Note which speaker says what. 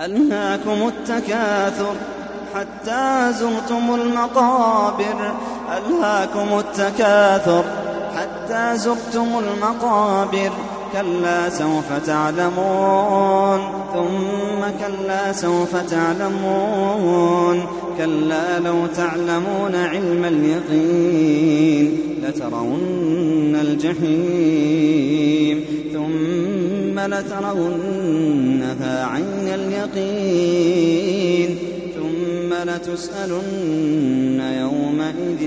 Speaker 1: ألهاكم التكاثر حتى زرتم المقابر. ألهاكم التكاثر حتى زرتم المقابر. كلا سوف تعلمون. ثم كلا سوف تعلمون. كلا لو تعلمون علم اليقين لترون الجحيم. ثم لترونها اليقين. ثم لتسألن يومئذ